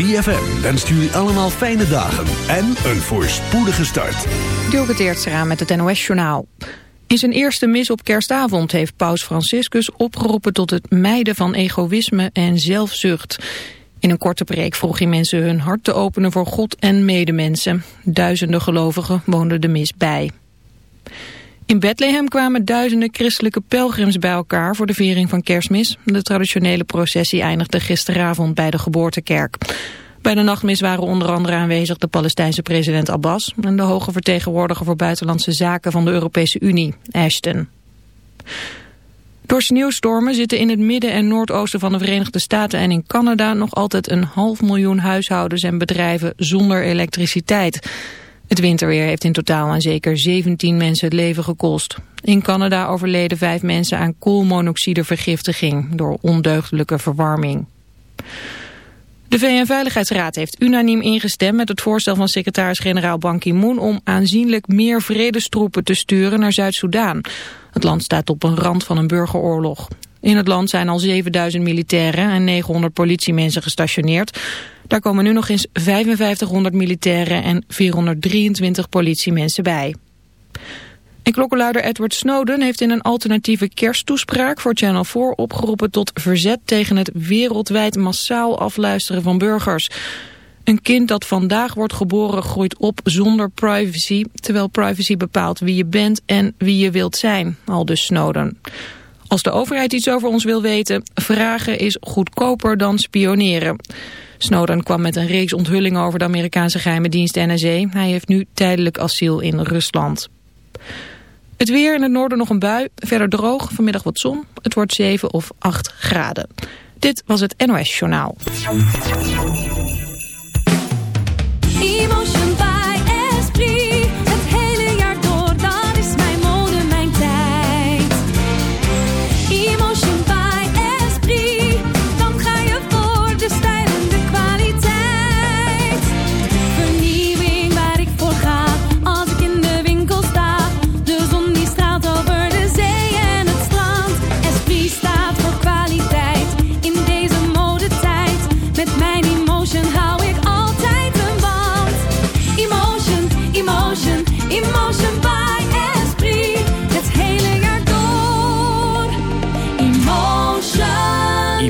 ZFM wenst jullie allemaal fijne dagen en een voorspoedige start. Dielke Teertstra met het NOS-journaal. In zijn eerste mis op kerstavond heeft paus Franciscus opgeroepen tot het mijden van egoïsme en zelfzucht. In een korte preek vroeg hij mensen hun hart te openen voor God en medemensen. Duizenden gelovigen woonden de mis bij. In Bethlehem kwamen duizenden christelijke pelgrims bij elkaar voor de viering van kerstmis. De traditionele processie eindigde gisteravond bij de geboortekerk. Bij de nachtmis waren onder andere aanwezig de Palestijnse president Abbas... en de hoge vertegenwoordiger voor buitenlandse zaken van de Europese Unie, Ashton. Door sneeuwstormen zitten in het midden en noordoosten van de Verenigde Staten en in Canada nog altijd een half miljoen huishoudens en bedrijven zonder elektriciteit. Het winterweer heeft in totaal aan zeker 17 mensen het leven gekost. In Canada overleden vijf mensen aan koolmonoxidevergiftiging door ondeugdelijke verwarming. De VN-veiligheidsraad heeft unaniem ingestemd met het voorstel van secretaris-generaal Ban Ki-moon om aanzienlijk meer vredestroepen te sturen naar Zuid-Soedan. Het land staat op een rand van een burgeroorlog. In het land zijn al 7000 militairen en 900 politiemensen gestationeerd. Daar komen nu nog eens 5500 militairen en 423 politiemensen bij. En klokkenluider Edward Snowden heeft in een alternatieve kersttoespraak voor Channel 4 opgeroepen tot verzet tegen het wereldwijd massaal afluisteren van burgers. Een kind dat vandaag wordt geboren groeit op zonder privacy, terwijl privacy bepaalt wie je bent en wie je wilt zijn, al dus Snowden. Als de overheid iets over ons wil weten, vragen is goedkoper dan spioneren. Snowden kwam met een reeks onthullingen over de Amerikaanse geheime dienst NSA. Hij heeft nu tijdelijk asiel in Rusland. Het weer in het noorden nog een bui, verder droog, vanmiddag wat zon. Het wordt 7 of 8 graden. Dit was het NOS Journaal.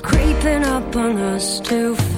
Creeping up on us too fast.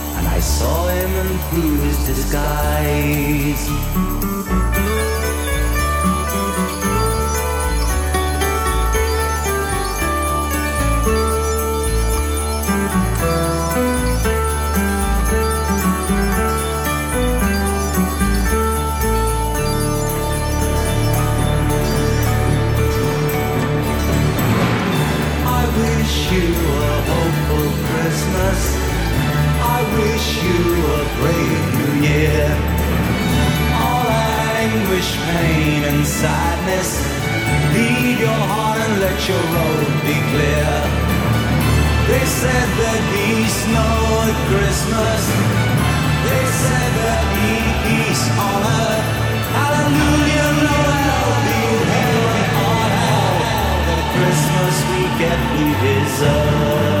Saw him and through his disguise. Wish you a great new year. All anguish, pain, and sadness. Leave your heart and let your road be clear. They said there'd be snow at Christmas. They said there'd be peace on earth. Hallelujah, Noel, be heaven on earth. The Christmas we get, we deserve.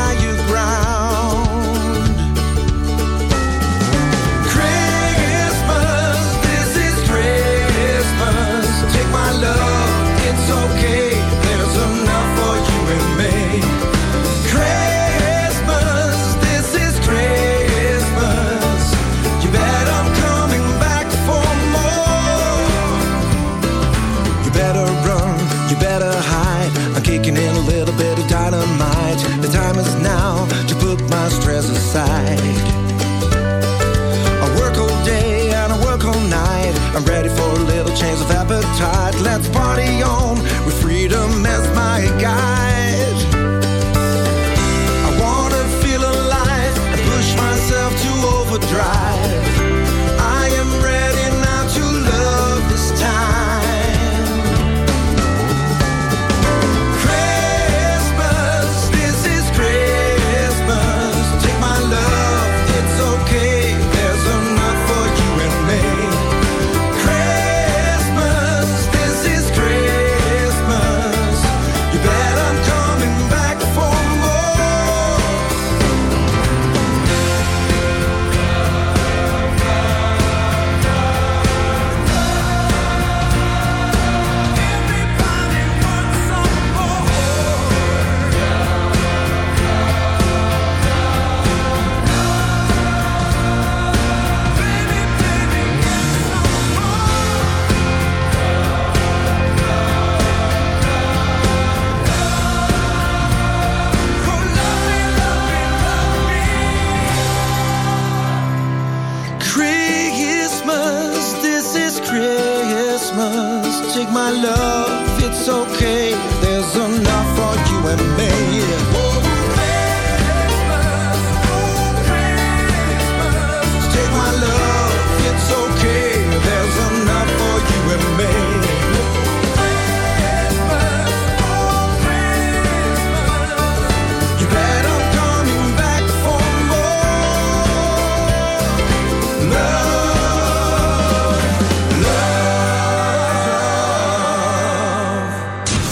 my stress aside. I work all day and I work all night. I'm ready for a little change of appetite. Let's party on with freedom and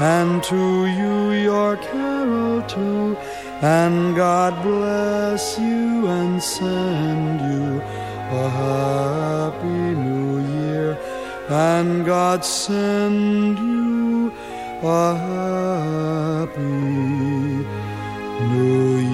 and to you your carol too, and God bless you and send you a happy new year, and God send you a happy new year.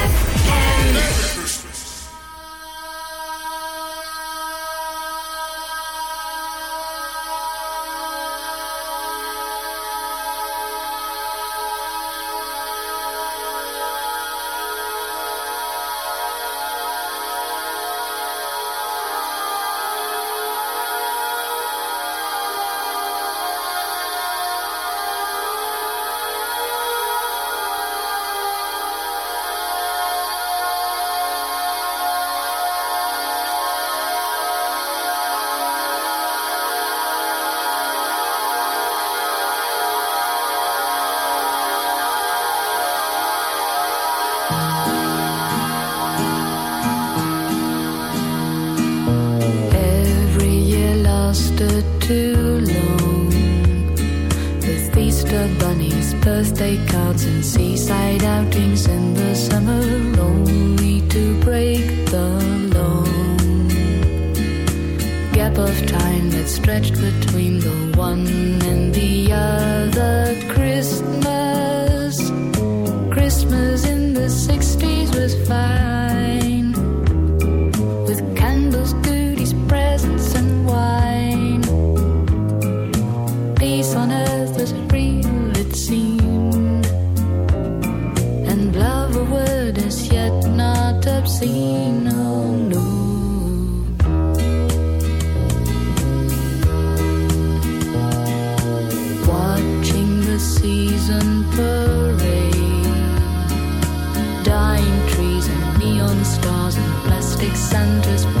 sundress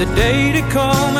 the day to come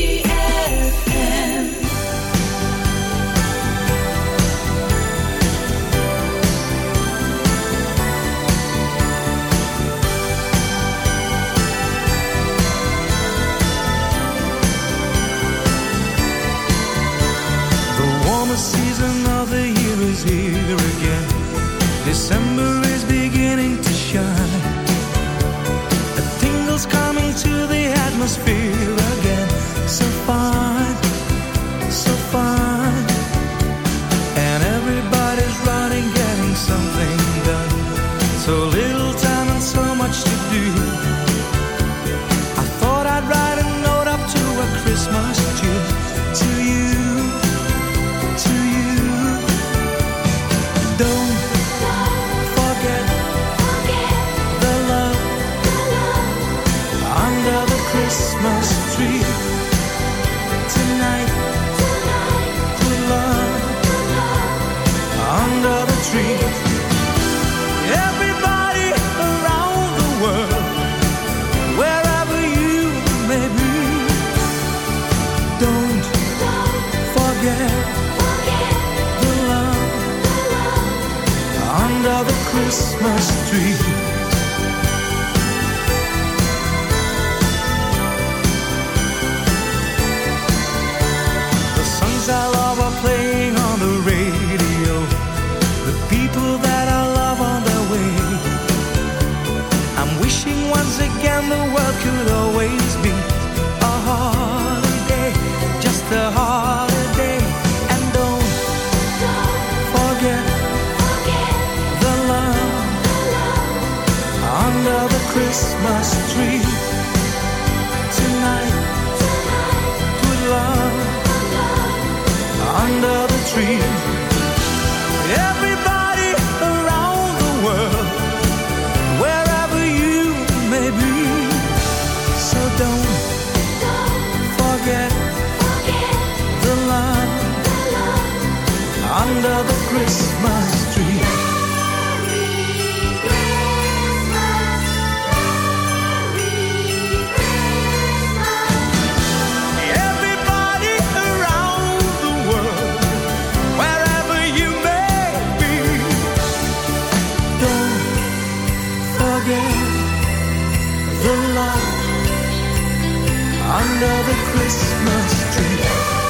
Christmas tree.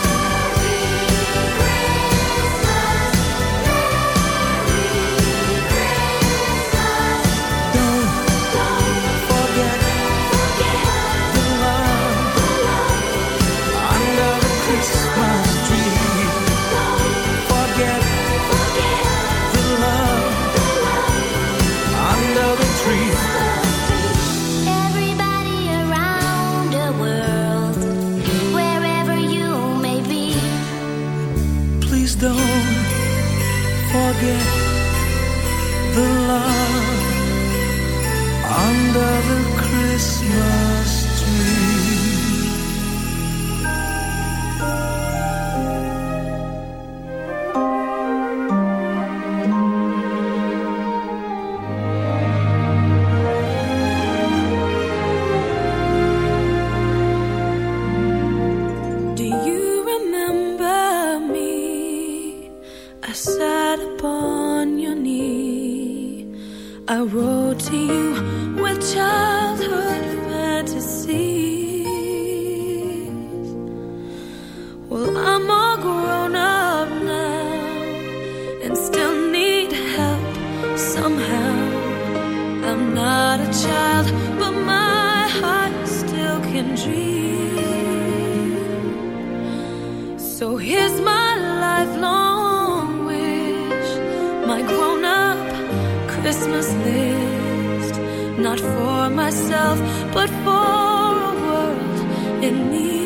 你。